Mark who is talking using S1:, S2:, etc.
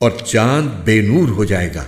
S1: اور چاند بے نور ہو جائے گا۔